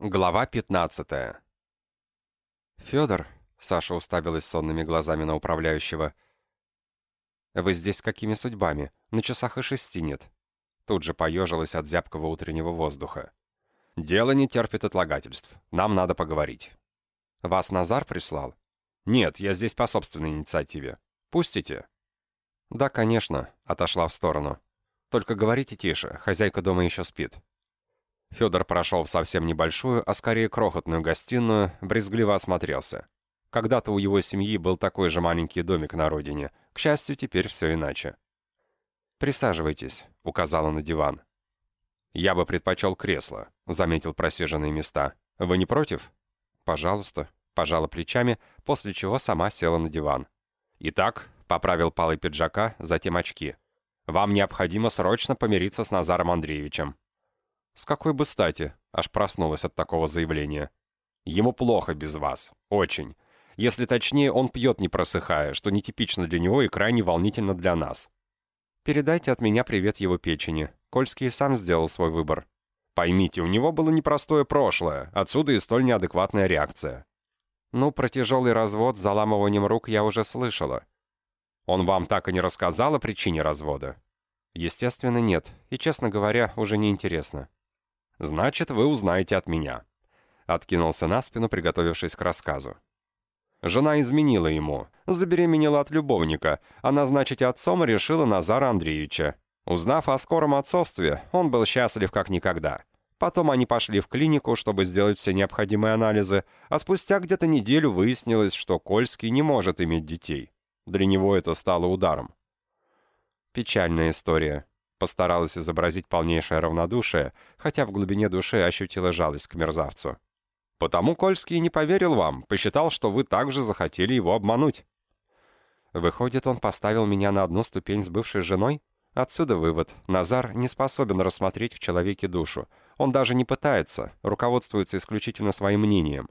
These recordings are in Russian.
Глава 15 «Федор», — Саша уставилась сонными глазами на управляющего, — «вы здесь какими судьбами? На часах и шести нет». Тут же поежилась от зябкого утреннего воздуха. «Дело не терпит отлагательств. Нам надо поговорить». «Вас Назар прислал?» «Нет, я здесь по собственной инициативе. Пустите?» «Да, конечно», — отошла в сторону. «Только говорите тише, хозяйка дома еще спит». Федор прошел в совсем небольшую, а скорее крохотную гостиную, брезгливо осмотрелся. Когда-то у его семьи был такой же маленький домик на родине. К счастью, теперь все иначе. «Присаживайтесь», — указала на диван. «Я бы предпочел кресло», — заметил просиженные места. «Вы не против?» «Пожалуйста», — пожала плечами, после чего сама села на диван. «Итак», — поправил палый пиджака, затем очки. «Вам необходимо срочно помириться с Назаром Андреевичем. «С какой бы стати?» — аж проснулась от такого заявления. «Ему плохо без вас. Очень. Если точнее, он пьет не просыхая, что нетипично для него и крайне волнительно для нас. Передайте от меня привет его печени. Кольский сам сделал свой выбор. Поймите, у него было непростое прошлое, отсюда и столь неадекватная реакция. Ну, про тяжелый развод с заламыванием рук я уже слышала. Он вам так и не рассказал о причине развода? Естественно, нет. И, честно говоря, уже не интересно. «Значит, вы узнаете от меня». Откинулся на спину, приготовившись к рассказу. Жена изменила ему, забеременела от любовника, а назначить отцом решила Назара Андреевича. Узнав о скором отцовстве, он был счастлив как никогда. Потом они пошли в клинику, чтобы сделать все необходимые анализы, а спустя где-то неделю выяснилось, что Кольский не может иметь детей. Для него это стало ударом. Печальная история. Постаралась изобразить полнейшее равнодушие, хотя в глубине души ощутила жалость к мерзавцу. «Потому Кольский не поверил вам, посчитал, что вы также захотели его обмануть». «Выходит, он поставил меня на одну ступень с бывшей женой?» Отсюда вывод. Назар не способен рассмотреть в человеке душу. Он даже не пытается, руководствуется исключительно своим мнением.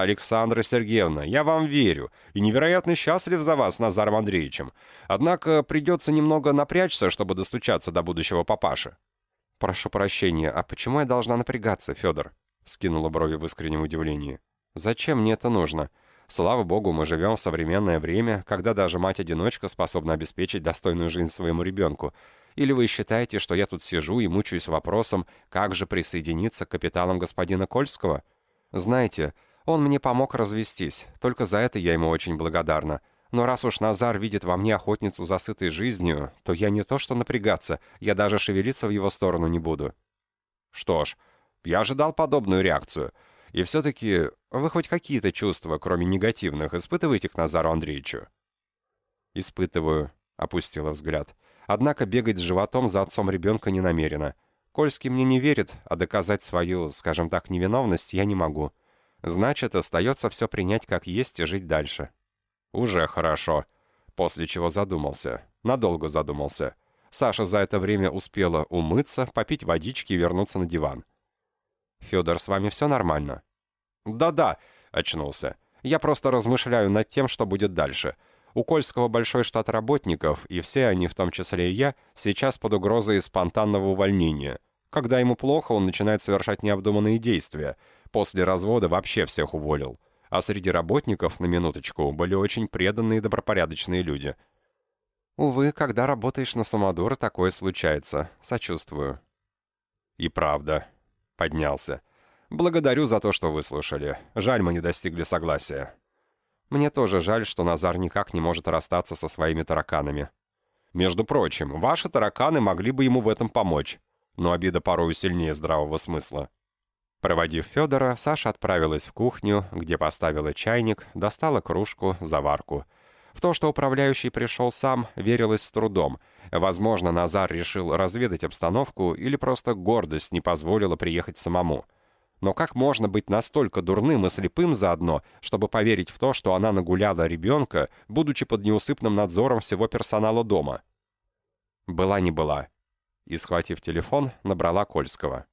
«Александра Сергеевна, я вам верю и невероятно счастлив за вас, Назаром Андреевичем. Однако придется немного напрячься, чтобы достучаться до будущего папаши». «Прошу прощения, а почему я должна напрягаться, Федор?» — скинула брови в искреннем удивлении. «Зачем мне это нужно? Слава богу, мы живем в современное время, когда даже мать-одиночка способна обеспечить достойную жизнь своему ребенку. Или вы считаете, что я тут сижу и мучаюсь вопросом, как же присоединиться к капиталам господина Кольского? Знаете, он мне помог развестись, только за это я ему очень благодарна. Но раз уж Назар видит во мне охотницу за сытой жизнью, то я не то что напрягаться, я даже шевелиться в его сторону не буду. Что ж, я ожидал подобную реакцию. И все-таки вы хоть какие-то чувства, кроме негативных, испытываете к Назару Андреевичу? Испытываю, опустила взгляд. Однако бегать с животом за отцом ребенка не намерена. Кольский мне не верит, а доказать свою, скажем так, невиновность я не могу. Значит, остается все принять как есть и жить дальше. Уже хорошо. После чего задумался. Надолго задумался. Саша за это время успела умыться, попить водички и вернуться на диван. «Федор, с вами все нормально?» «Да-да», — очнулся. «Я просто размышляю над тем, что будет дальше. У Кольского большой штат работников, и все они, в том числе и я, сейчас под угрозой спонтанного увольнения. Когда ему плохо, он начинает совершать необдуманные действия. После развода вообще всех уволил. А среди работников, на минуточку, были очень преданные и добропорядочные люди. Увы, когда работаешь на самодура, такое случается. Сочувствую. И правда. Поднялся. Благодарю за то, что выслушали. Жаль, мы не достигли согласия. Мне тоже жаль, что Назар никак не может расстаться со своими тараканами. Между прочим, ваши тараканы могли бы ему в этом помочь но обида порою сильнее здравого смысла. Проводив Федора, Саша отправилась в кухню, где поставила чайник, достала кружку, заварку. В то, что управляющий пришел сам, верилось с трудом. Возможно, Назар решил разведать обстановку или просто гордость не позволила приехать самому. Но как можно быть настолько дурным и слепым заодно, чтобы поверить в то, что она нагуляла ребенка, будучи под неусыпным надзором всего персонала дома? Была не была и, схватив телефон, набрала Кольского.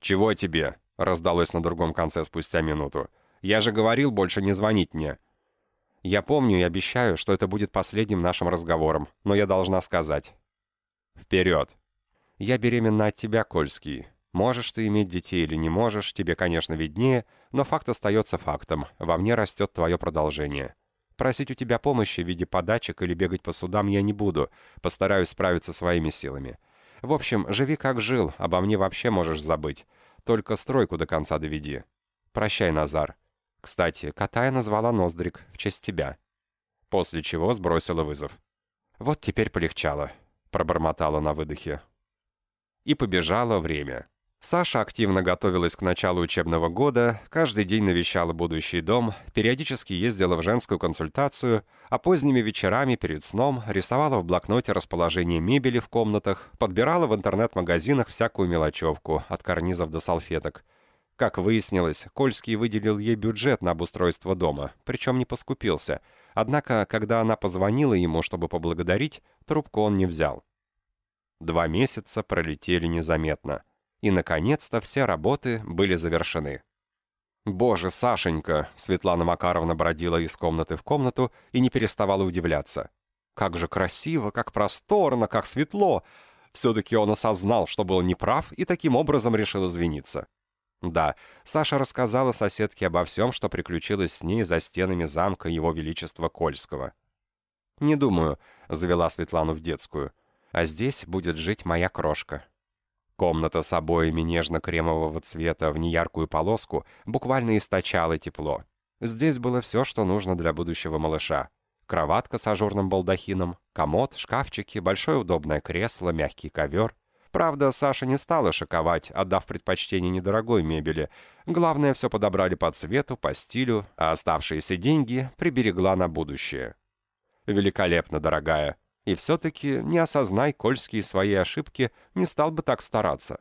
«Чего тебе?» — раздалось на другом конце спустя минуту. «Я же говорил больше не звонить мне». «Я помню и обещаю, что это будет последним нашим разговором, но я должна сказать». «Вперед!» «Я беременна от тебя, Кольский. Можешь ты иметь детей или не можешь, тебе, конечно, виднее, но факт остается фактом. Во мне растет твое продолжение. Просить у тебя помощи в виде подачек или бегать по судам я не буду. Постараюсь справиться своими силами. В общем, живи как жил, обо мне вообще можешь забыть. Только стройку до конца доведи. Прощай, Назар. Кстати, кота я назвала Ноздрик в честь тебя. После чего сбросила вызов. Вот теперь полегчало. Пробормотала на выдохе. И побежало время. Саша активно готовилась к началу учебного года, каждый день навещала будущий дом, периодически ездила в женскую консультацию, а поздними вечерами перед сном рисовала в блокноте расположение мебели в комнатах, подбирала в интернет-магазинах всякую мелочевку, от карнизов до салфеток. Как выяснилось, Кольский выделил ей бюджет на обустройство дома, причем не поскупился. Однако, когда она позвонила ему, чтобы поблагодарить, трубку он не взял. Два месяца пролетели незаметно и, наконец-то, все работы были завершены. «Боже, Сашенька!» — Светлана Макаровна бродила из комнаты в комнату и не переставала удивляться. «Как же красиво, как просторно, как светло!» Все-таки он осознал, что был неправ, и таким образом решил извиниться. Да, Саша рассказала соседке обо всем, что приключилось с ней за стенами замка Его Величества Кольского. «Не думаю», — завела Светлану в детскую, — «а здесь будет жить моя крошка». Комната с обоями нежно-кремового цвета в неяркую полоску буквально источала тепло. Здесь было все, что нужно для будущего малыша. Кроватка с ажурным балдахином, комод, шкафчики, большое удобное кресло, мягкий ковер. Правда, Саша не стала шиковать, отдав предпочтение недорогой мебели. Главное, все подобрали по цвету, по стилю, а оставшиеся деньги приберегла на будущее. «Великолепно, дорогая», и все-таки, не осознай Кольский свои ошибки, не стал бы так стараться.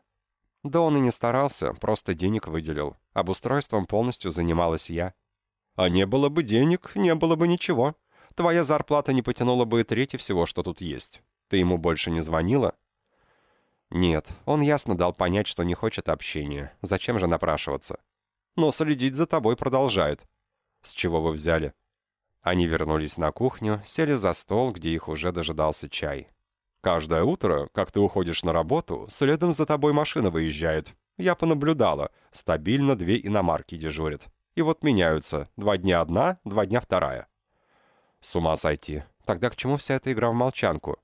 Да он и не старался, просто денег выделил. Обустройством полностью занималась я. А не было бы денег, не было бы ничего. Твоя зарплата не потянула бы и трети всего, что тут есть. Ты ему больше не звонила? Нет, он ясно дал понять, что не хочет общения. Зачем же напрашиваться? Но следить за тобой продолжает. С чего вы взяли? Они вернулись на кухню, сели за стол, где их уже дожидался чай. «Каждое утро, как ты уходишь на работу, следом за тобой машина выезжает. Я понаблюдала. Стабильно две иномарки дежурят. И вот меняются. Два дня одна, два дня вторая». «С ума сойти. Тогда к чему вся эта игра в молчанку?»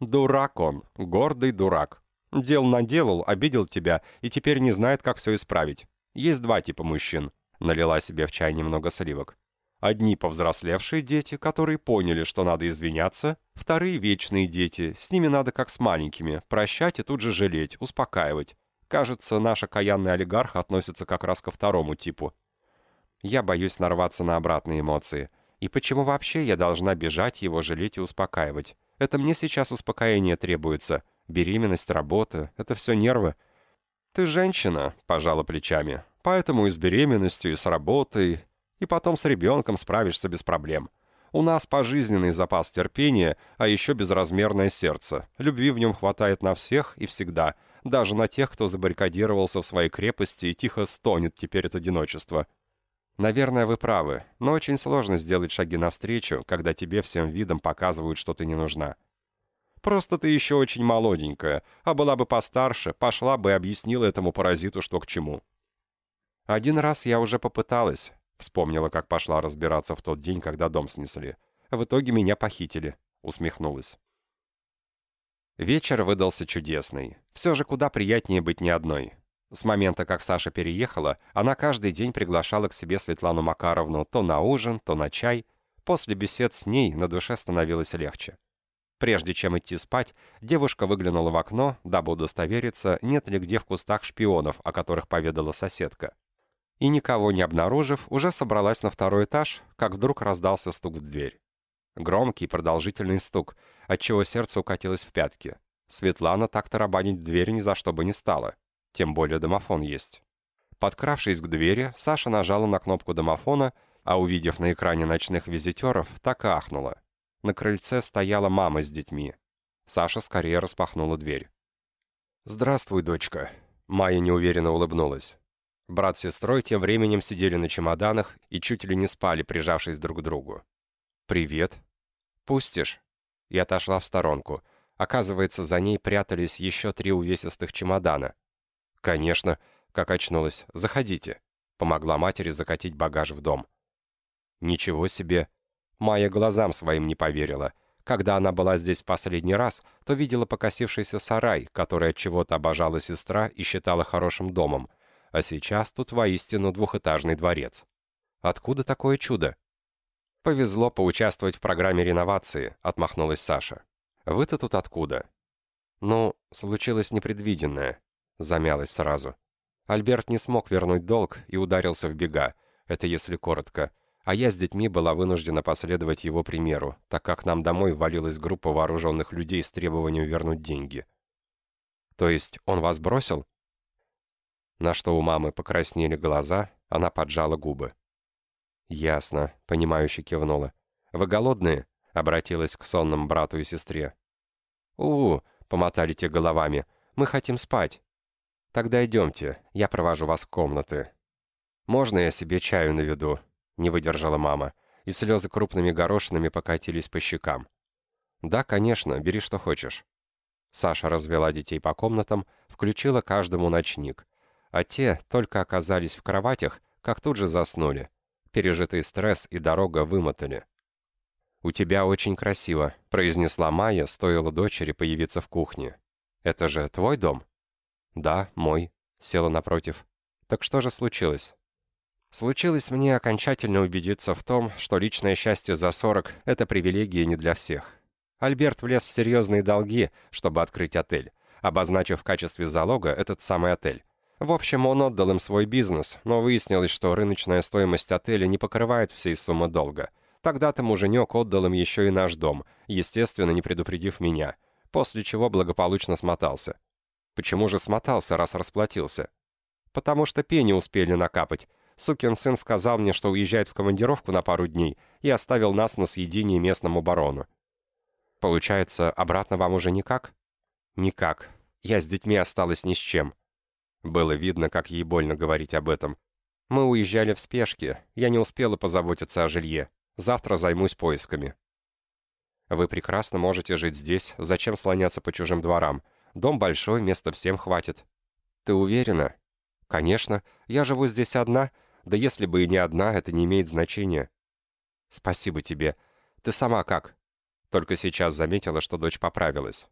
«Дурак он. Гордый дурак. Дел наделал, обидел тебя и теперь не знает, как все исправить. Есть два типа мужчин». Налила себе в чай немного сливок. Одни повзрослевшие дети, которые поняли, что надо извиняться, вторые вечные дети, с ними надо как с маленькими, прощать и тут же жалеть, успокаивать. Кажется, наш окаянный олигарх относится как раз ко второму типу. Я боюсь нарваться на обратные эмоции. И почему вообще я должна бежать, его жалеть и успокаивать? Это мне сейчас успокоение требуется. Беременность, работа — это все нервы. «Ты женщина», — пожала плечами. «Поэтому и с беременностью, и с работой, и потом с ребенком справишься без проблем. У нас пожизненный запас терпения, а еще безразмерное сердце. Любви в нем хватает на всех и всегда, даже на тех, кто забаррикадировался в своей крепости и тихо стонет теперь от одиночества. Наверное, вы правы, но очень сложно сделать шаги навстречу, когда тебе всем видом показывают, что ты не нужна. Просто ты еще очень молоденькая, а была бы постарше, пошла бы и объяснила этому паразиту, что к чему. Один раз я уже попыталась, Вспомнила, как пошла разбираться в тот день, когда дом снесли. В итоге меня похитили. Усмехнулась. Вечер выдался чудесный. Все же куда приятнее быть не одной. С момента, как Саша переехала, она каждый день приглашала к себе Светлану Макаровну то на ужин, то на чай. После бесед с ней на душе становилось легче. Прежде чем идти спать, девушка выглянула в окно, дабы удостовериться, нет ли где в кустах шпионов, о которых поведала соседка и, никого не обнаружив, уже собралась на второй этаж, как вдруг раздался стук в дверь. Громкий, продолжительный стук, отчего сердце укатилось в пятки. Светлана так тарабанить дверь ни за что бы не стала, тем более домофон есть. Подкравшись к двери, Саша нажала на кнопку домофона, а увидев на экране ночных визитеров, так и ахнула. На крыльце стояла мама с детьми. Саша скорее распахнула дверь. «Здравствуй, дочка», — Майя неуверенно улыбнулась. Брат с сестрой тем временем сидели на чемоданах и чуть ли не спали, прижавшись друг к другу. «Привет». «Пустишь?» И отошла в сторонку. Оказывается, за ней прятались еще три увесистых чемодана. «Конечно», — как очнулась. «Заходите». Помогла матери закатить багаж в дом. Ничего себе. Майя глазам своим не поверила. Когда она была здесь последний раз, то видела покосившийся сарай, который от чего-то обожала сестра и считала хорошим домом. А сейчас тут воистину двухэтажный дворец. Откуда такое чудо? «Повезло поучаствовать в программе реновации», — отмахнулась Саша. «Вы-то тут откуда?» «Ну, случилось непредвиденное», — замялась сразу. Альберт не смог вернуть долг и ударился в бега, это если коротко а я с детьми была вынуждена последовать его примеру, так как нам домой ввалилась группа вооруженных людей с требованием вернуть деньги. «То есть он вас бросил?» На что у мамы покраснели глаза, она поджала губы. «Ясно», — понимающе кивнула. «Вы голодные?» — обратилась к сонным брату и сестре. у, -у помотали те головами. «Мы хотим спать». «Тогда идемте, я провожу вас в комнаты». «Можно я себе чаю наведу?» не выдержала мама, и слезы крупными горошинами покатились по щекам. «Да, конечно, бери что хочешь». Саша развела детей по комнатам, включила каждому ночник. А те только оказались в кроватях, как тут же заснули. Пережитый стресс и дорога вымотали. «У тебя очень красиво», — произнесла Майя, стоило дочери появиться в кухне. «Это же твой дом?» «Да, мой», — села напротив. «Так что же случилось?» Случилось мне окончательно убедиться в том, что личное счастье за 40 — это привилегия не для всех. Альберт влез в серьезные долги, чтобы открыть отель, обозначив в качестве залога этот самый отель. В общем, он отдал им свой бизнес, но выяснилось, что рыночная стоимость отеля не покрывает всей суммы долга. Тогда-то муженек отдал им еще и наш дом, естественно, не предупредив меня, после чего благополучно смотался. Почему же смотался, раз расплатился? Потому что пени успели накапать, Сукин сын сказал мне, что уезжает в командировку на пару дней и оставил нас на съедении местному барону. Получается, обратно вам уже никак? Никак. Я с детьми осталась ни с чем. Было видно, как ей больно говорить об этом. Мы уезжали в спешке, я не успела позаботиться о жилье. Завтра займусь поисками. Вы прекрасно можете жить здесь, зачем слоняться по чужим дворам? Дом большой, места всем хватит. Ты уверена? Конечно, я живу здесь одна, да если бы и не одна, это не имеет значения. Спасибо тебе. Ты сама как? Только сейчас заметила, что дочь поправилась.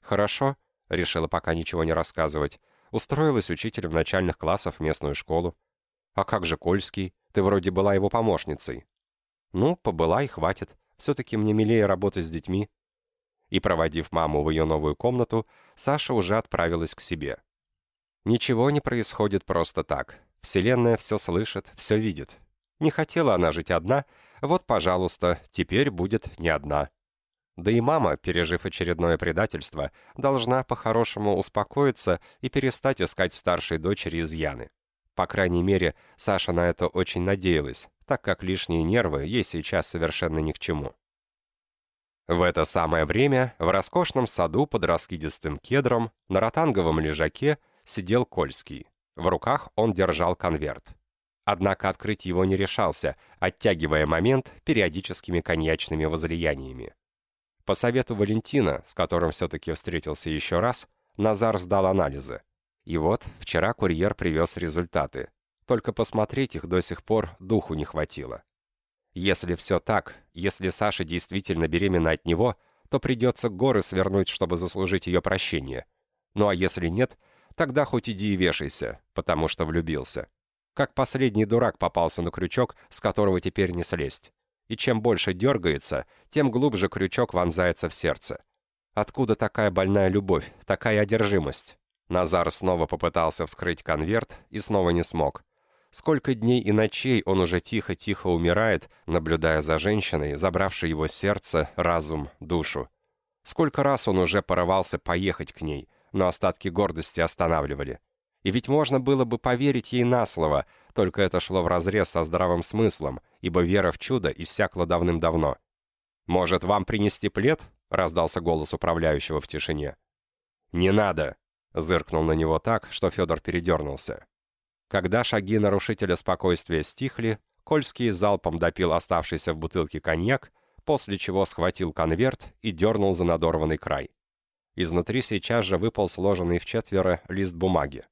Хорошо, решила пока ничего не рассказывать. Устроилась учителем начальных классов в местную школу. А как же Кольский? Ты вроде была его помощницей. Ну, побыла и хватит. Все-таки мне милее работать с детьми. И проводив маму в ее новую комнату, Саша уже отправилась к себе. Ничего не происходит просто так. Вселенная все слышит, все видит. Не хотела она жить одна, вот, пожалуйста, теперь будет не одна. Да и мама, пережив очередное предательство, должна по-хорошему успокоиться и перестать искать старшей дочери изъяны. По крайней мере, Саша на это очень надеялась, так как лишние нервы ей сейчас совершенно ни к чему. В это самое время в роскошном саду под раскидистым кедром на ротанговом лежаке сидел Кольский. В руках он держал конверт. Однако открыть его не решался, оттягивая момент периодическими коньячными возлияниями. По совету Валентина, с которым все-таки встретился еще раз, Назар сдал анализы. И вот, вчера курьер привез результаты. Только посмотреть их до сих пор духу не хватило. Если все так, если Саша действительно беременна от него, то придется горы свернуть, чтобы заслужить ее прощение. Ну а если нет, Тогда хоть иди и вешайся, потому что влюбился. Как последний дурак попался на крючок, с которого теперь не слезть. И чем больше дергается, тем глубже крючок вонзается в сердце. Откуда такая больная любовь, такая одержимость? Назар снова попытался вскрыть конверт и снова не смог. Сколько дней и ночей он уже тихо-тихо умирает, наблюдая за женщиной, забравшей его сердце, разум, душу. Сколько раз он уже порывался поехать к ней, но остатки гордости останавливали. И ведь можно было бы поверить ей на слово, только это шло вразрез со здравым смыслом, ибо вера в чудо иссякла давным-давно. «Может, вам принести плед?» — раздался голос управляющего в тишине. «Не надо!» — зыркнул на него так, что Федор передернулся. Когда шаги нарушителя спокойствия стихли, Кольский залпом допил оставшийся в бутылке коньяк, после чего схватил конверт и дернул за надорванный край. Изнутри сейчас же выпал сложенный в четверо лист бумаги.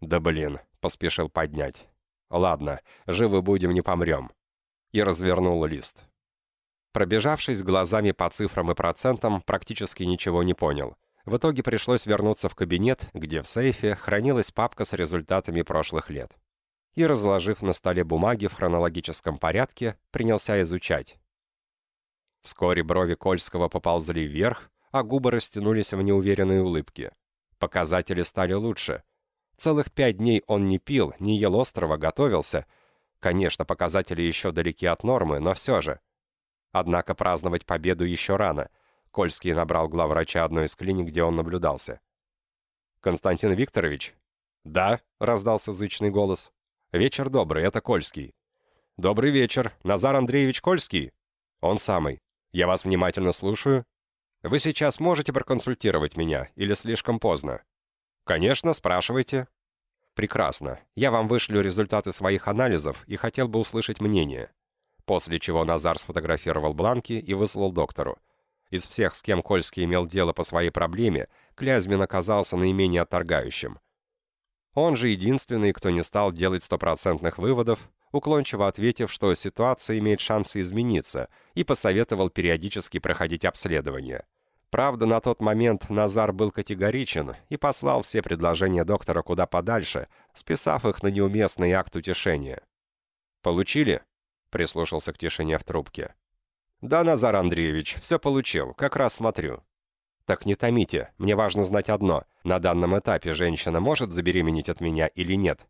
«Да блин», — поспешил поднять. «Ладно, живы будем, не помрем». И развернул лист. Пробежавшись глазами по цифрам и процентам, практически ничего не понял. В итоге пришлось вернуться в кабинет, где в сейфе хранилась папка с результатами прошлых лет. И, разложив на столе бумаги в хронологическом порядке, принялся изучать. Вскоре брови Кольского поползли вверх, а губы растянулись в неуверенной улыбке. Показатели стали лучше. Целых пять дней он не пил, не ел острова, готовился. Конечно, показатели еще далеки от нормы, но все же. Однако праздновать победу еще рано — Кольский набрал главврача одной из клиник, где он наблюдался. «Константин Викторович?» «Да», — раздался зычный голос. «Вечер добрый, это Кольский». «Добрый вечер. Назар Андреевич Кольский?» «Он самый. Я вас внимательно слушаю. Вы сейчас можете проконсультировать меня, или слишком поздно?» «Конечно, спрашивайте». «Прекрасно. Я вам вышлю результаты своих анализов и хотел бы услышать мнение». После чего Назар сфотографировал бланки и выслал доктору. Из всех, с кем Кольский имел дело по своей проблеме, Клязьмин оказался наименее отторгающим. Он же единственный, кто не стал делать стопроцентных выводов, уклончиво ответив, что ситуация имеет шансы измениться, и посоветовал периодически проходить обследование. Правда, на тот момент Назар был категоричен и послал все предложения доктора куда подальше, списав их на неуместный акт утешения. «Получили?» — прислушался к тишине в трубке. «Да, Назар Андреевич, все получил, как раз смотрю». «Так не томите, мне важно знать одно. На данном этапе женщина может забеременеть от меня или нет?»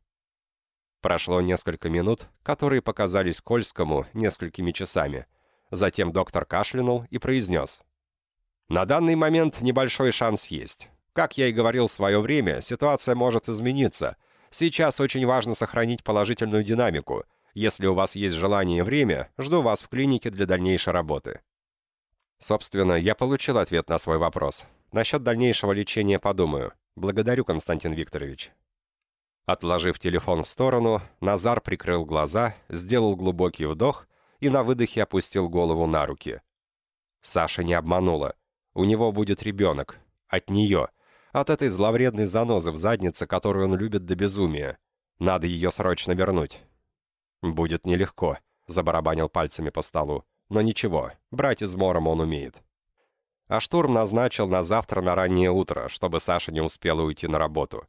Прошло несколько минут, которые показались Кольскому несколькими часами. Затем доктор кашлянул и произнес. «На данный момент небольшой шанс есть. Как я и говорил в свое время, ситуация может измениться. Сейчас очень важно сохранить положительную динамику – если у вас есть желание и время, жду вас в клинике для дальнейшей работы. Собственно, я получил ответ на свой вопрос. Насчет дальнейшего лечения подумаю. Благодарю, Константин Викторович. Отложив телефон в сторону, Назар прикрыл глаза, сделал глубокий вдох и на выдохе опустил голову на руки. Саша не обманула. У него будет ребенок. От нее. От этой зловредной занозы в заднице, которую он любит до безумия. Надо ее срочно вернуть. «Будет нелегко», — забарабанил пальцами по столу. «Но ничего, брать измором он умеет». А штурм назначил на завтра на раннее утро, чтобы Саша не успела уйти на работу.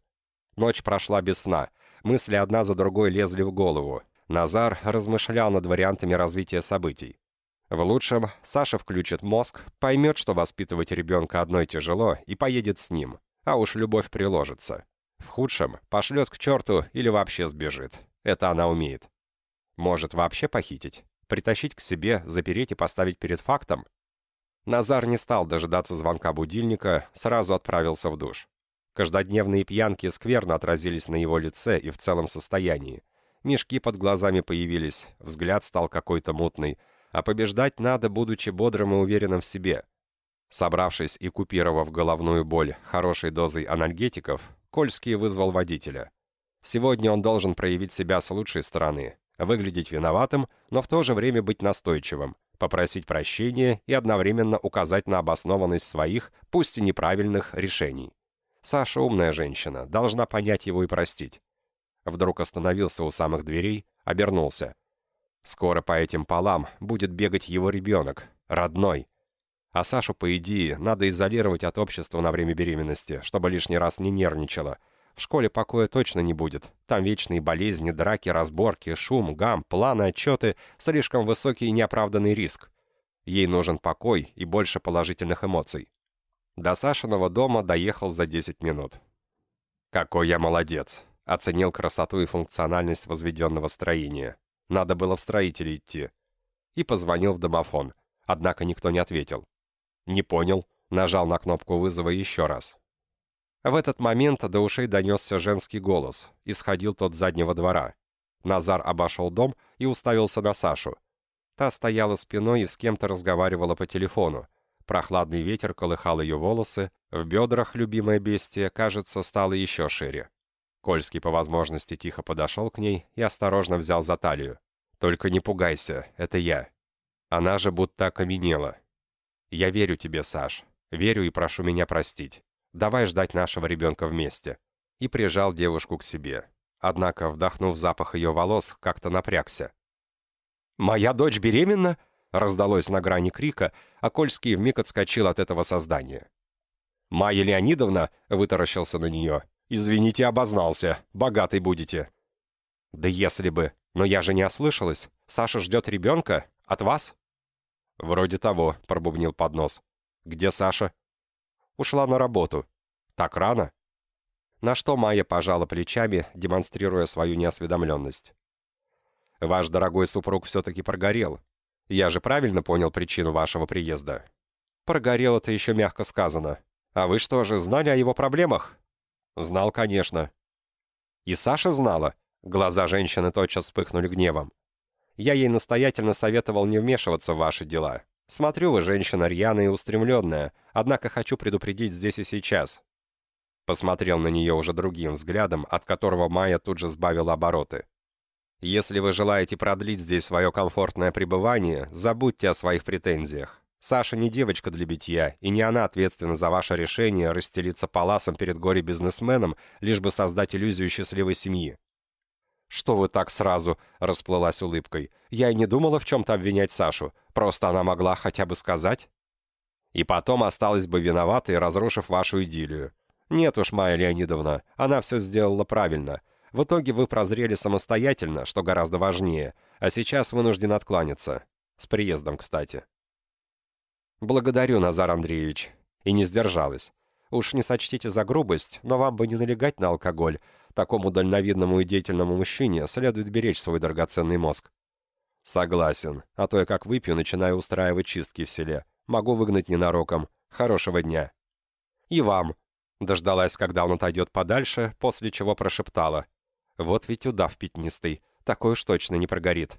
Ночь прошла без сна. Мысли одна за другой лезли в голову. Назар размышлял над вариантами развития событий. В лучшем Саша включит мозг, поймет, что воспитывать ребенка одной тяжело, и поедет с ним. А уж любовь приложится. В худшем пошлет к черту или вообще сбежит. Это она умеет. Может, вообще похитить? Притащить к себе, запереть и поставить перед фактом? Назар не стал дожидаться звонка будильника, сразу отправился в душ. Каждодневные пьянки скверно отразились на его лице и в целом состоянии. Мешки под глазами появились, взгляд стал какой-то мутный, а побеждать надо, будучи бодрым и уверенным в себе. Собравшись и купировав головную боль хорошей дозой анальгетиков, Кольский вызвал водителя. Сегодня он должен проявить себя с лучшей стороны, выглядеть виноватым, но в то же время быть настойчивым, попросить прощения и одновременно указать на обоснованность своих, пусть и неправильных, решений. Саша умная женщина, должна понять его и простить. Вдруг остановился у самых дверей, обернулся. Скоро по этим полам будет бегать его ребенок, родной. А Сашу, по идее, надо изолировать от общества на время беременности, чтобы лишний раз не нервничала, в школе покоя точно не будет. Там вечные болезни, драки, разборки, шум, гам, планы, отчеты, слишком высокий и неоправданный риск. Ей нужен покой и больше положительных эмоций. До Сашиного дома доехал за 10 минут. «Какой я молодец!» Оценил красоту и функциональность возведенного строения. Надо было в строители идти. И позвонил в домофон. Однако никто не ответил. «Не понял». Нажал на кнопку вызова еще раз. В этот момент до ушей донесся женский голос. Исходил тот заднего двора. Назар обошел дом и уставился на Сашу. Та стояла спиной и с кем-то разговаривала по телефону. Прохладный ветер колыхал ее волосы, в бедрах любимое бестие, кажется, стало еще шире. Кольский по возможности тихо подошел к ней и осторожно взял за талию. «Только не пугайся, это я». Она же будто окаменела. «Я верю тебе, Саш. Верю и прошу меня простить. Давай ждать нашего ребенка вместе». и прижал девушку к себе. Однако, вдохнув запах ее волос, как-то напрягся. «Моя дочь беременна?» — раздалось на грани крика, а Кольский вмиг отскочил от этого создания. «Майя Леонидовна!» — вытаращился на нее. «Извините, обознался. Богатый будете». «Да если бы. Но я же не ослышалась. Саша ждет ребенка? От вас?» «Вроде того», — пробубнил поднос. «Где Саша?» «Ушла на работу». «Так рано?» На что Майя пожала плечами, демонстрируя свою неосведомленность. «Ваш дорогой супруг все-таки прогорел. Я же правильно понял причину вашего приезда?» «Прогорел это еще мягко сказано. А вы что же, знали о его проблемах?» «Знал, конечно». «И Саша знала?» Глаза женщины тотчас вспыхнули гневом. «Я ей настоятельно советовал не вмешиваться в ваши дела. Смотрю, вы женщина рьяная и устремленная, однако хочу предупредить здесь и сейчас. Посмотрел на нее уже другим взглядом, от которого Майя тут же сбавила обороты. «Если вы желаете продлить здесь свое комфортное пребывание, забудьте о своих претензиях. Саша не девочка для битья, и не она ответственна за ваше решение расстелиться паласом перед горе-бизнесменом, лишь бы создать иллюзию счастливой семьи». «Что вы так сразу?» — расплылась улыбкой. «Я и не думала в чем-то обвинять Сашу. Просто она могла хотя бы сказать». «И потом осталась бы виноватой, разрушив вашу идиллию. «Нет уж, Майя Леонидовна, она все сделала правильно. В итоге вы прозрели самостоятельно, что гораздо важнее, а сейчас вынужден откланяться. С приездом, кстати». «Благодарю, Назар Андреевич». И не сдержалась. «Уж не сочтите за грубость, но вам бы не налегать на алкоголь. Такому дальновидному и деятельному мужчине следует беречь свой драгоценный мозг». «Согласен. А то я как выпью, начинаю устраивать чистки в селе. Могу выгнать ненароком. Хорошего дня». «И вам», Дождалась, когда он отойдет подальше, после чего прошептала. «Вот ведь удав пятнистый, такой уж точно не прогорит».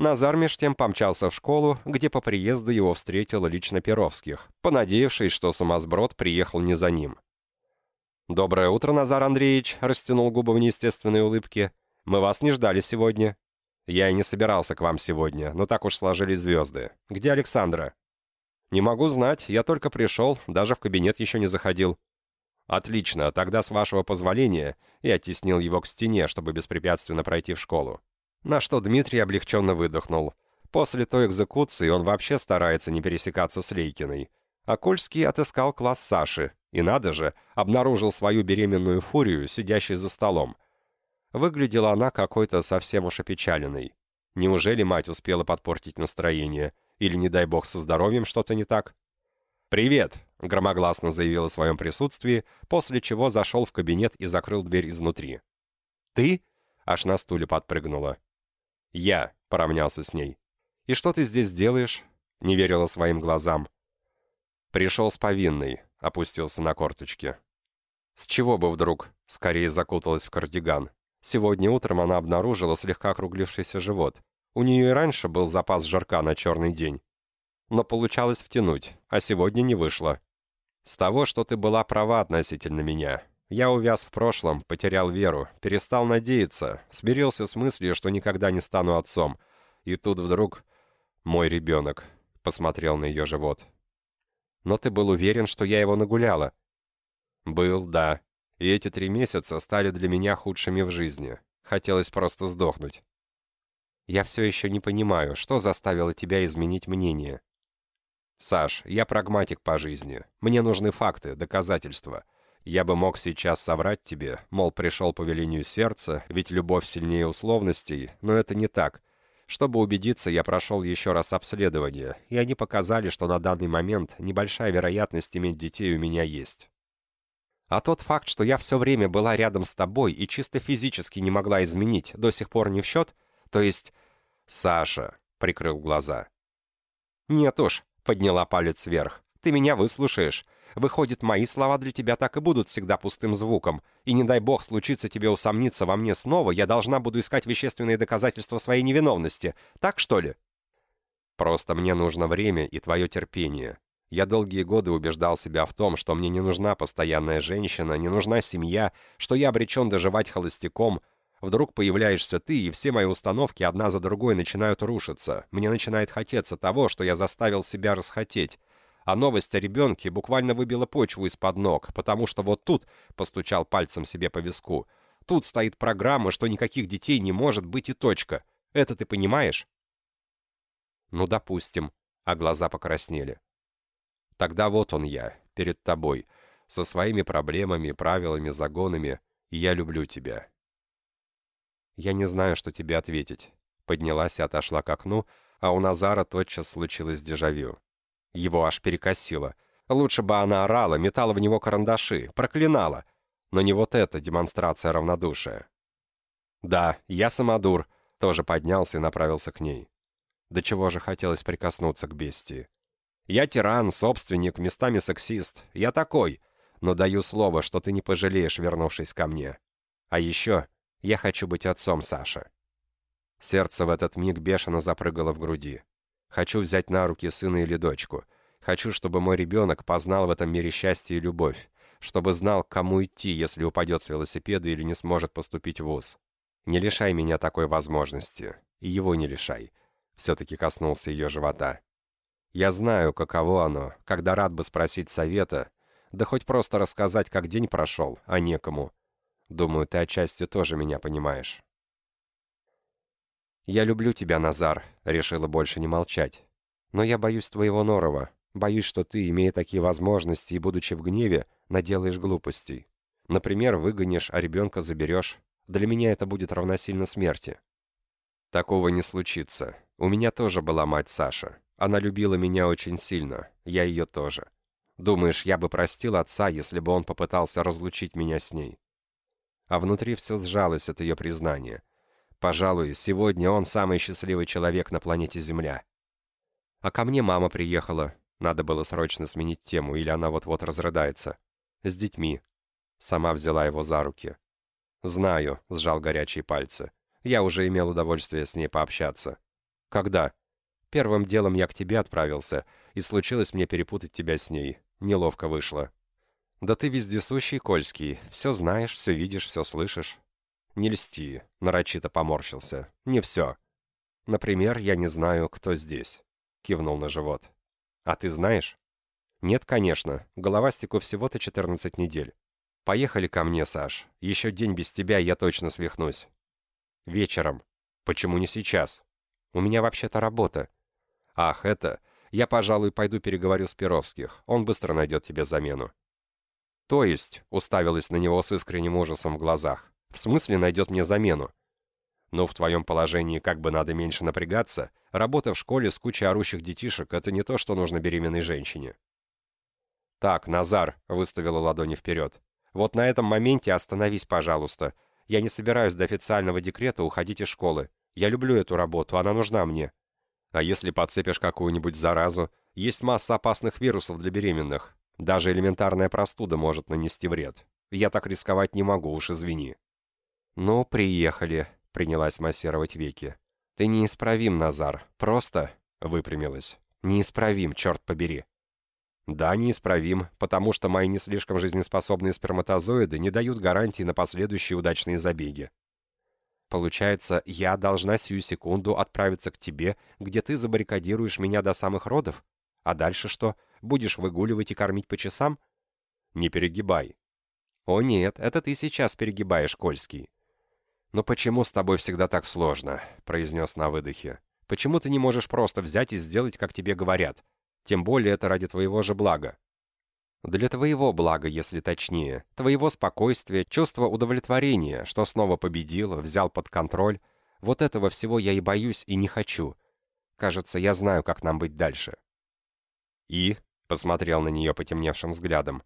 Назар меж тем помчался в школу, где по приезду его встретил лично Перовских, понадеявшись, что сумасброд приехал не за ним. «Доброе утро, Назар Андреевич», — растянул губы в неестественной улыбке. «Мы вас не ждали сегодня». «Я и не собирался к вам сегодня, но так уж сложились звезды. Где Александра?» «Не могу знать, я только пришел, даже в кабинет еще не заходил». «Отлично, тогда, с вашего позволения, я оттеснил его к стене, чтобы беспрепятственно пройти в школу». На что Дмитрий облегченно выдохнул. После той экзекуции он вообще старается не пересекаться с Лейкиной. А Кольский отыскал класс Саши, и, надо же, обнаружил свою беременную фурию, сидящей за столом. Выглядела она какой-то совсем уж опечаленной. Неужели мать успела подпортить настроение? Или, не дай бог, со здоровьем что-то не так? «Привет!» — громогласно заявил о своем присутствии, после чего зашел в кабинет и закрыл дверь изнутри. «Ты?» — аж на стуле подпрыгнула. «Я», — поравнялся с ней. «И что ты здесь делаешь?» — не верила своим глазам. «Пришел с повинной», — опустился на корточки. «С чего бы вдруг?» — скорее закуталась в кардиган. Сегодня утром она обнаружила слегка округлившийся живот. У нее и раньше был запас жарка на черный день. Но получалось втянуть, а сегодня не вышло. С того, что ты была права относительно меня. Я увяз в прошлом, потерял веру, перестал надеяться, смирился с мыслью, что никогда не стану отцом. И тут вдруг... Мой ребенок посмотрел на ее живот. Но ты был уверен, что я его нагуляла? Был, да. И эти три месяца стали для меня худшими в жизни. Хотелось просто сдохнуть. Я все еще не понимаю, что заставило тебя изменить мнение. Саш, я прагматик по жизни. Мне нужны факты, доказательства. Я бы мог сейчас соврать тебе, мол, пришел по велению сердца, ведь любовь сильнее условностей, но это не так. Чтобы убедиться, я прошел еще раз обследование, и они показали, что на данный момент небольшая вероятность иметь детей у меня есть. А тот факт, что я все время была рядом с тобой и чисто физически не могла изменить, до сих пор не в счет, то есть «Саша», — прикрыл глаза. «Нет уж», — подняла палец вверх, — «ты меня выслушаешь. Выходит, мои слова для тебя так и будут всегда пустым звуком, и не дай бог случится тебе усомниться во мне снова, я должна буду искать вещественные доказательства своей невиновности. Так, что ли?» «Просто мне нужно время и твое терпение. Я долгие годы убеждал себя в том, что мне не нужна постоянная женщина, не нужна семья, что я обречен доживать холостяком, Вдруг появляешься ты, и все мои установки одна за другой начинают рушиться. Мне начинает хотеться того, что я заставил себя расхотеть. А новость о ребенке буквально выбила почву из-под ног, потому что вот тут, постучал пальцем себе по виску, тут стоит программа, что никаких детей не может быть и точка. Это ты понимаешь? Ну, допустим. А глаза покраснели. Тогда вот он я, перед тобой, со своими проблемами, правилами, загонами, и я люблю тебя. Я не знаю, что тебе ответить. Поднялась и отошла к окну, а у Назара тотчас случилось дежавю. Его аж перекосило. Лучше бы она орала, метала в него карандаши, проклинала. Но не вот эта демонстрация равнодушия. «Да, я самодур», тоже поднялся и направился к ней. До чего же хотелось прикоснуться к бестии. «Я тиран, собственник, местами сексист. Я такой. Но даю слово, что ты не пожалеешь, вернувшись ко мне. А еще я хочу быть отцом Саши». Сердце в этот миг бешено запрыгало в груди. Хочу взять на руки сына или дочку. Хочу, чтобы мой ребенок познал в этом мире счастье и любовь. Чтобы знал, кому идти, если упадет с велосипеда или не сможет поступить в ВУЗ. Не лишай меня такой возможности. И его не лишай. Все-таки коснулся ее живота. Я знаю, каково оно, когда рад бы спросить совета, да хоть просто рассказать, как день прошел, а некому. Думаю, ты отчасти тоже меня понимаешь. «Я люблю тебя, Назар», — решила больше не молчать. «Но я боюсь твоего норова. Боюсь, что ты, имея такие возможности и будучи в гневе, наделаешь глупостей. Например, выгонишь, а ребенка заберешь. Для меня это будет равносильно смерти». «Такого не случится. У меня тоже была мать Саша. Она любила меня очень сильно. Я ее тоже. Думаешь, я бы простил отца, если бы он попытался разлучить меня с ней?» А внутри все сжалось от ее признания. Пожалуй, сегодня он самый счастливый человек на планете Земля. А ко мне мама приехала. Надо было срочно сменить тему, или она вот-вот разрыдается. С детьми. Сама взяла его за руки. «Знаю», — сжал горячие пальцы. «Я уже имел удовольствие с ней пообщаться». «Когда?» «Первым делом я к тебе отправился, и случилось мне перепутать тебя с ней. Неловко вышло». «Да ты вездесущий, Кольский. Все знаешь, все видишь, все слышишь. «Не льсти», — нарочито поморщился. «Не все. Например, я не знаю, кто здесь», — кивнул на живот. «А ты знаешь?» «Нет, конечно. Головастику всего-то 14 недель. Поехали ко мне, Саш. Еще день без тебя, я точно свихнусь». «Вечером. Почему не сейчас? У меня вообще-то работа». «Ах, это... Я, пожалуй, пойду переговорю с Перовских. Он быстро найдет тебе замену». «То есть?» — уставилась на него с искренним ужасом в глазах. В смысле найдет мне замену? Но в твоем положении как бы надо меньше напрягаться. Работа в школе с кучей орущих детишек — это не то, что нужно беременной женщине. «Так, Назар», — выставила ладони вперед. «Вот на этом моменте остановись, пожалуйста. Я не собираюсь до официального декрета уходить из школы. Я люблю эту работу, она нужна мне. А если подцепишь какую-нибудь заразу? Есть масса опасных вирусов для беременных. Даже элементарная простуда может нанести вред. Я так рисковать не могу, уж извини». «Ну, приехали», — принялась массировать веки. «Ты неисправим, Назар. Просто...» — выпрямилась. «Неисправим, черт побери». «Да, неисправим, потому что мои не слишком жизнеспособные сперматозоиды не дают гарантии на последующие удачные забеги. Получается, я должна сию секунду отправиться к тебе, где ты забаррикадируешь меня до самых родов? А дальше что? Будешь выгуливать и кормить по часам? Не перегибай. О нет, это ты сейчас перегибаешь, Кольский. «Но почему с тобой всегда так сложно?» — произнес на выдохе. «Почему ты не можешь просто взять и сделать, как тебе говорят? Тем более это ради твоего же блага». «Для твоего блага, если точнее. Твоего спокойствия, чувства удовлетворения, что снова победил, взял под контроль. Вот этого всего я и боюсь, и не хочу. Кажется, я знаю, как нам быть дальше». «И?» — посмотрел на нее потемневшим взглядом.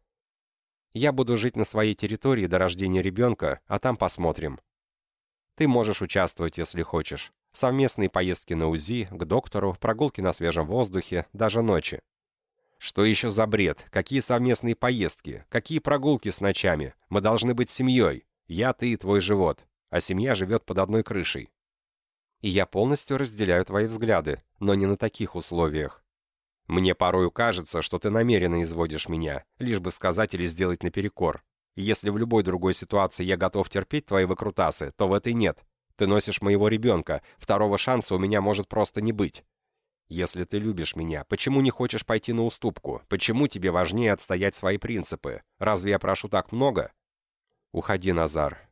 «Я буду жить на своей территории до рождения ребенка, а там посмотрим. Ты можешь участвовать, если хочешь. Совместные поездки на УЗИ, к доктору, прогулки на свежем воздухе, даже ночи. Что еще за бред? Какие совместные поездки? Какие прогулки с ночами? Мы должны быть семьей. Я, ты и твой живот. А семья живет под одной крышей. И я полностью разделяю твои взгляды, но не на таких условиях. Мне порою кажется, что ты намеренно изводишь меня, лишь бы сказать или сделать наперекор. Если в любой другой ситуации я готов терпеть твои выкрутасы, то в этой нет. Ты носишь моего ребенка, второго шанса у меня может просто не быть. Если ты любишь меня, почему не хочешь пойти на уступку? Почему тебе важнее отстоять свои принципы? Разве я прошу так много?» «Уходи, Назар.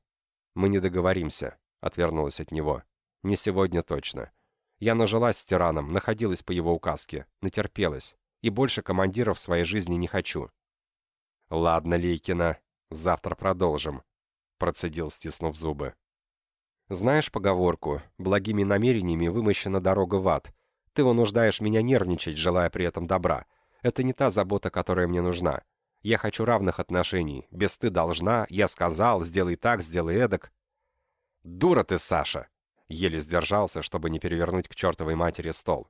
Мы не договоримся», — отвернулась от него. «Не сегодня точно. Я нажилась с тираном, находилась по его указке, натерпелась, и больше командиров в своей жизни не хочу». «Ладно, Лейкина, завтра продолжим», — процедил, стиснув зубы. «Знаешь поговорку, благими намерениями вымощена дорога в ад», ты вынуждаешь меня нервничать, желая при этом добра. Это не та забота, которая мне нужна. Я хочу равных отношений. Без ты должна, я сказал, сделай так, сделай эдак. Дура ты, Саша!» Еле сдержался, чтобы не перевернуть к чертовой матери стол.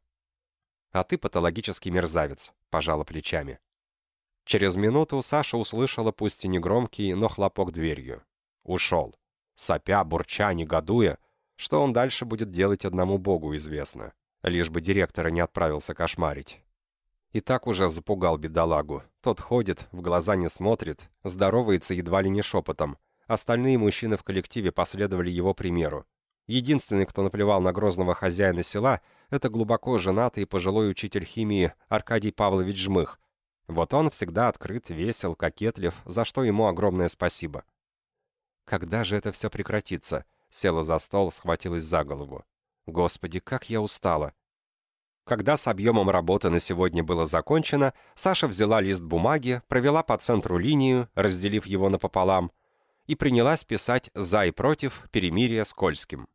«А ты патологический мерзавец», — пожала плечами. Через минуту Саша услышала пусть и негромкий, но хлопок дверью. Ушел. Сопя, бурча, негодуя. Что он дальше будет делать одному богу известно лишь бы директора не отправился кошмарить. И так уже запугал бедолагу. Тот ходит, в глаза не смотрит, здоровается едва ли не шепотом. Остальные мужчины в коллективе последовали его примеру. Единственный, кто наплевал на грозного хозяина села, это глубоко женатый пожилой учитель химии Аркадий Павлович Жмых. Вот он всегда открыт, весел, кокетлив, за что ему огромное спасибо. Когда же это все прекратится? Села за стол, схватилась за голову. Господи, как я устала. Когда с объемом работы на сегодня было закончено, Саша взяла лист бумаги, провела по центру линию, разделив его напополам, и принялась писать «за» и «против» перемирия с Кольским.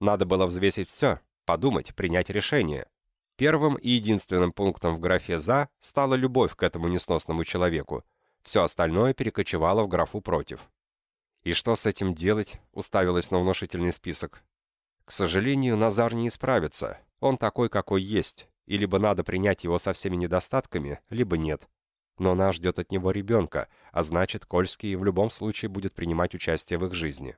Надо было взвесить все, подумать, принять решение. Первым и единственным пунктом в графе «за» стала любовь к этому несносному человеку. Все остальное перекочевало в графу «против». «И что с этим делать?» — уставилась на внушительный список. К сожалению, Назар не исправится. Он такой, какой есть. И либо надо принять его со всеми недостатками, либо нет. Но нас ждет от него ребенка, а значит, Кольский в любом случае будет принимать участие в их жизни.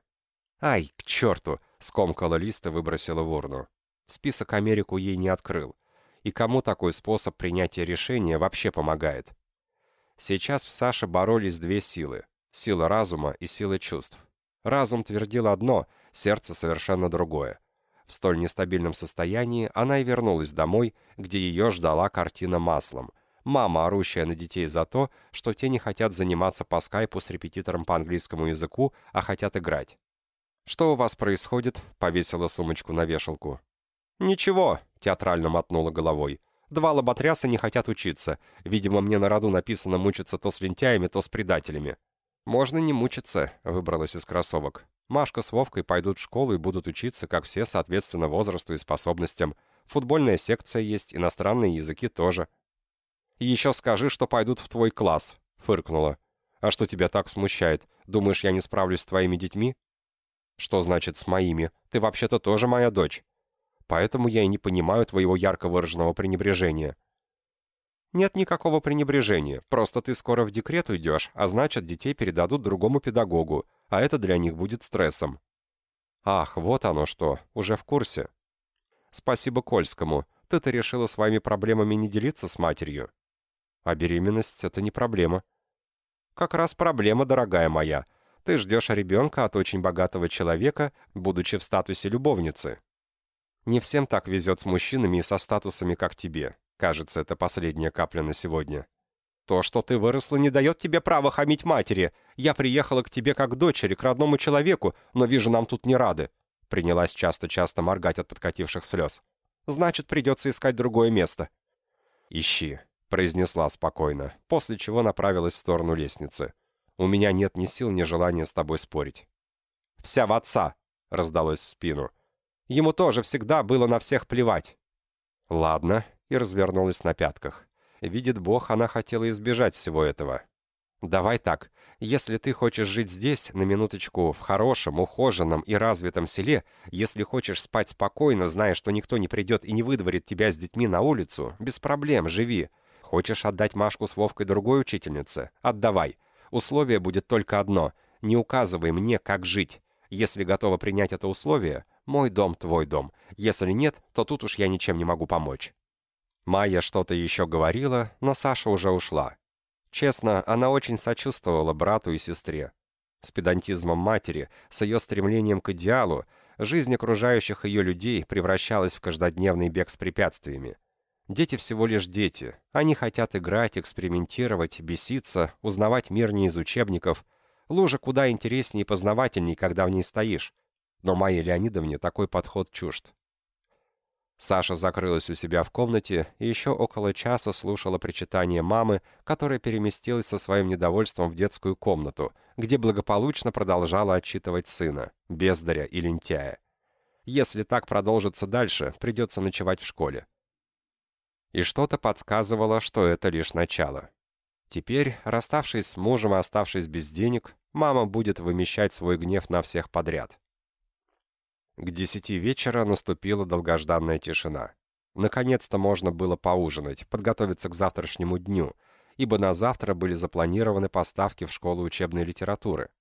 «Ай, к черту!» — скомкала лист и выбросила в урну. Список Америку ей не открыл. И кому такой способ принятия решения вообще помогает? Сейчас в Саше боролись две силы — сила разума и сила чувств. Разум твердил одно — сердце совершенно другое. В столь нестабильном состоянии она и вернулась домой, где ее ждала картина маслом. Мама, орущая на детей за то, что те не хотят заниматься по скайпу с репетитором по английскому языку, а хотят играть. «Что у вас происходит?» — повесила сумочку на вешалку. «Ничего», — театрально мотнула головой. «Два лоботряса не хотят учиться. Видимо, мне на роду написано мучиться то с лентяями, то с предателями». «Можно не мучиться», — выбралась из кроссовок. Машка с Вовкой пойдут в школу и будут учиться, как все, соответственно, возрасту и способностям. Футбольная секция есть, иностранные языки тоже. «И еще скажи, что пойдут в твой класс», — фыркнула. «А что тебя так смущает? Думаешь, я не справлюсь с твоими детьми?» «Что значит «с моими»? Ты вообще-то тоже моя дочь. Поэтому я и не понимаю твоего ярко выраженного пренебрежения». «Нет никакого пренебрежения, просто ты скоро в декрет уйдешь, а значит, детей передадут другому педагогу, а это для них будет стрессом. Ах, вот оно что, уже в курсе. Спасибо Кольскому. Ты-то решила своими проблемами не делиться с матерью. А беременность — это не проблема. Как раз проблема, дорогая моя. Ты ждешь ребенка от очень богатого человека, будучи в статусе любовницы. Не всем так везет с мужчинами и со статусами, как тебе. Кажется, это последняя капля на сегодня. То, что ты выросла, не дает тебе права хамить матери. Я приехала к тебе как дочери, к родному человеку, но вижу, нам тут не рады». Принялась часто-часто моргать от подкативших слез. «Значит, придется искать другое место». «Ищи», — произнесла спокойно, после чего направилась в сторону лестницы. «У меня нет ни сил, ни желания с тобой спорить». «Вся в отца», — раздалось в спину. «Ему тоже всегда было на всех плевать». «Ладно», — и развернулась на пятках. Видит Бог, она хотела избежать всего этого. «Давай так. Если ты хочешь жить здесь, на минуточку, в хорошем, ухоженном и развитом селе, если хочешь спать спокойно, зная, что никто не придет и не выдворит тебя с детьми на улицу, без проблем, живи. Хочешь отдать Машку с Вовкой другой учительнице? Отдавай. Условие будет только одно. Не указывай мне, как жить. Если готова принять это условие, мой дом, твой дом. Если нет, то тут уж я ничем не могу помочь». Майя что-то еще говорила, но Саша уже ушла. Честно, она очень сочувствовала брату и сестре. С педантизмом матери, с ее стремлением к идеалу, жизнь окружающих ее людей превращалась в каждодневный бег с препятствиями. Дети всего лишь дети. Они хотят играть, экспериментировать, беситься, узнавать мир не из учебников. Лужа куда интереснее и познавательней, когда в ней стоишь. Но Майе Леонидовне такой подход чужд. Саша закрылась у себя в комнате и еще около часа слушала причитание мамы, которая переместилась со своим недовольством в детскую комнату, где благополучно продолжала отчитывать сына, бездаря и лентяя. Если так продолжится дальше, придется ночевать в школе. И что-то подсказывало, что это лишь начало. Теперь, расставшись с мужем и оставшись без денег, мама будет вымещать свой гнев на всех подряд. К десяти вечера наступила долгожданная тишина. Наконец-то можно было поужинать, подготовиться к завтрашнему дню, ибо на завтра были запланированы поставки в школу учебной литературы.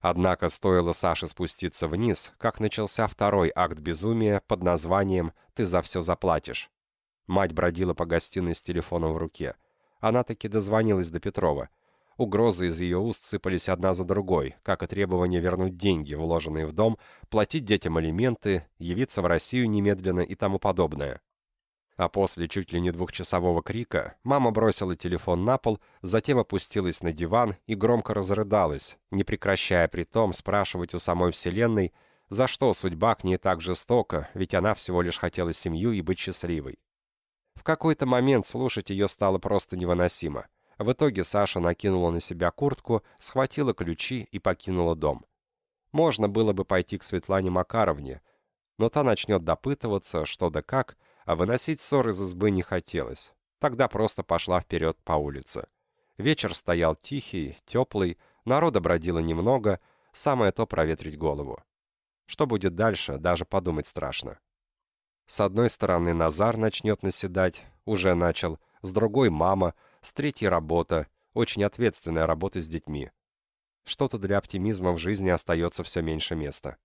Однако стоило Саше спуститься вниз, как начался второй акт безумия под названием «Ты за все заплатишь». Мать бродила по гостиной с телефоном в руке. Она таки дозвонилась до Петрова. Угрозы из ее уст сыпались одна за другой, как и требование вернуть деньги, вложенные в дом, платить детям алименты, явиться в Россию немедленно и тому подобное. А после чуть ли не двухчасового крика мама бросила телефон на пол, затем опустилась на диван и громко разрыдалась, не прекращая при том спрашивать у самой Вселенной, за что судьба к ней так жестока, ведь она всего лишь хотела семью и быть счастливой. В какой-то момент слушать ее стало просто невыносимо. В итоге Саша накинула на себя куртку, схватила ключи и покинула дом. Можно было бы пойти к Светлане Макаровне, но та начнет допытываться, что да как, а выносить ссор из избы не хотелось. Тогда просто пошла вперед по улице. Вечер стоял тихий, теплый, народа бродило немного, самое то проветрить голову. Что будет дальше, даже подумать страшно. С одной стороны Назар начнет наседать, уже начал, с другой мама — с третьей работа, очень ответственная работа с детьми. Что-то для оптимизма в жизни остается все меньше места.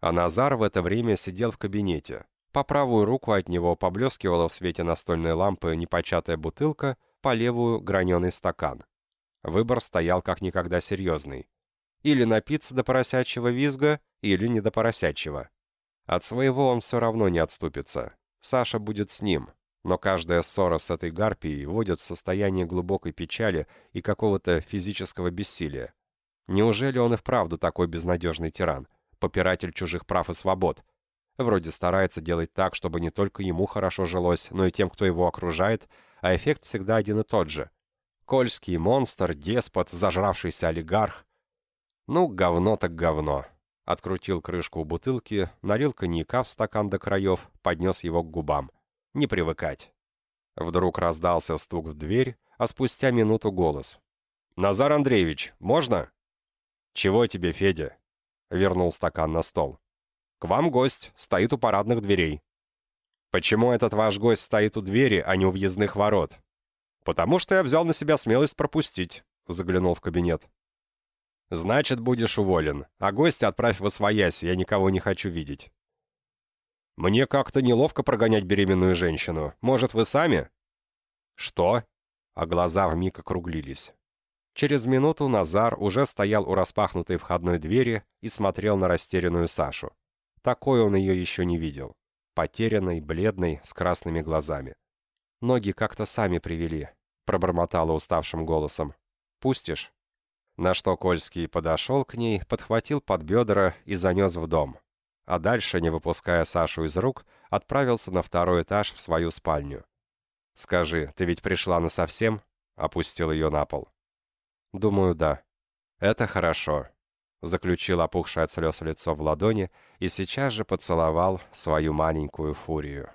А Назар в это время сидел в кабинете. По правую руку от него поблескивала в свете настольной лампы непочатая бутылка, по левую — граненый стакан. Выбор стоял как никогда серьезный. Или напиться до поросячьего визга, или не до поросячьего. От своего он все равно не отступится. Саша будет с ним, но каждая ссора с этой гарпией вводит в состояние глубокой печали и какого-то физического бессилия. Неужели он и вправду такой безнадежный тиран, попиратель чужих прав и свобод? Вроде старается делать так, чтобы не только ему хорошо жилось, но и тем, кто его окружает, а эффект всегда один и тот же. Кольский монстр, деспот, зажравшийся олигарх. Ну, говно так говно. Открутил крышку у бутылки, налил коньяка в стакан до краев, поднес его к губам не привыкать. Вдруг раздался стук в дверь, а спустя минуту голос. «Назар Андреевич, можно?» «Чего тебе, Федя?» Вернул стакан на стол. «К вам гость, стоит у парадных дверей». «Почему этот ваш гость стоит у двери, а не у въездных ворот?» «Потому что я взял на себя смелость пропустить», заглянул в кабинет. «Значит, будешь уволен, а гостя отправь в освоясь, я никого не хочу видеть». Мне как-то неловко прогонять беременную женщину. Может, вы сами?» «Что?» А глаза вмиг округлились. Через минуту Назар уже стоял у распахнутой входной двери и смотрел на растерянную Сашу. Такой он ее еще не видел. Потерянной, бледной, с красными глазами. «Ноги как-то сами привели», — пробормотала уставшим голосом. «Пустишь?» На что Кольский подошел к ней, подхватил под бедра и занес в дом а дальше, не выпуская Сашу из рук, отправился на второй этаж в свою спальню. «Скажи, ты ведь пришла насовсем?» — опустил ее на пол. «Думаю, да». «Это хорошо», — заключил опухшее от слез лицо в ладони и сейчас же поцеловал свою маленькую фурию.